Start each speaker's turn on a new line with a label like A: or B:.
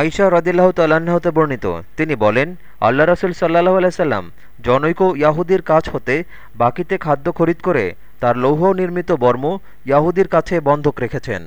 A: আইসা রদিল্লাহ তাল্লাহতে বর্ণিত। তিনি বলেন, আল্লাহ রসুল সাল্লাহ আলাইসাল্লাম জনৈক ইয়াহুদির কাছ হতে বাকিতে খাদ্য খরিদ করে তার লৌহ নির্মিত বর্ম ইয়াহুদির কাছে বন্ধক রেখেছেন।